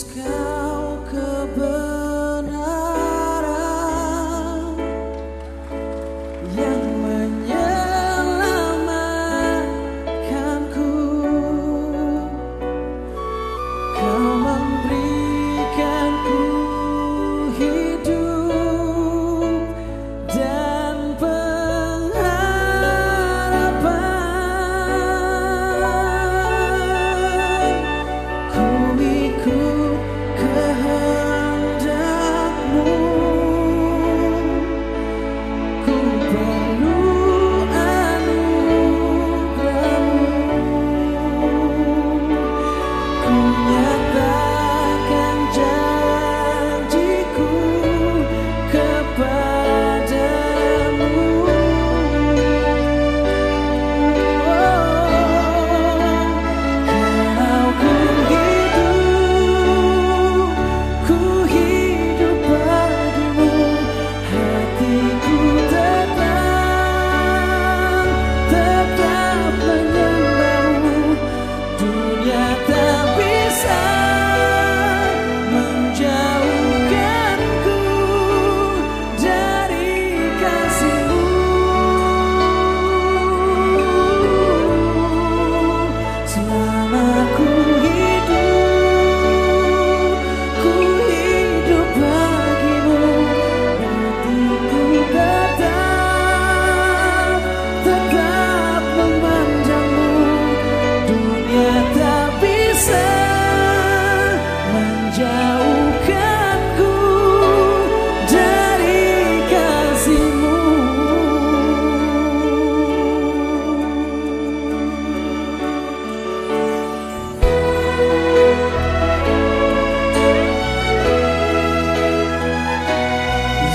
sky.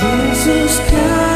Jesus Christ.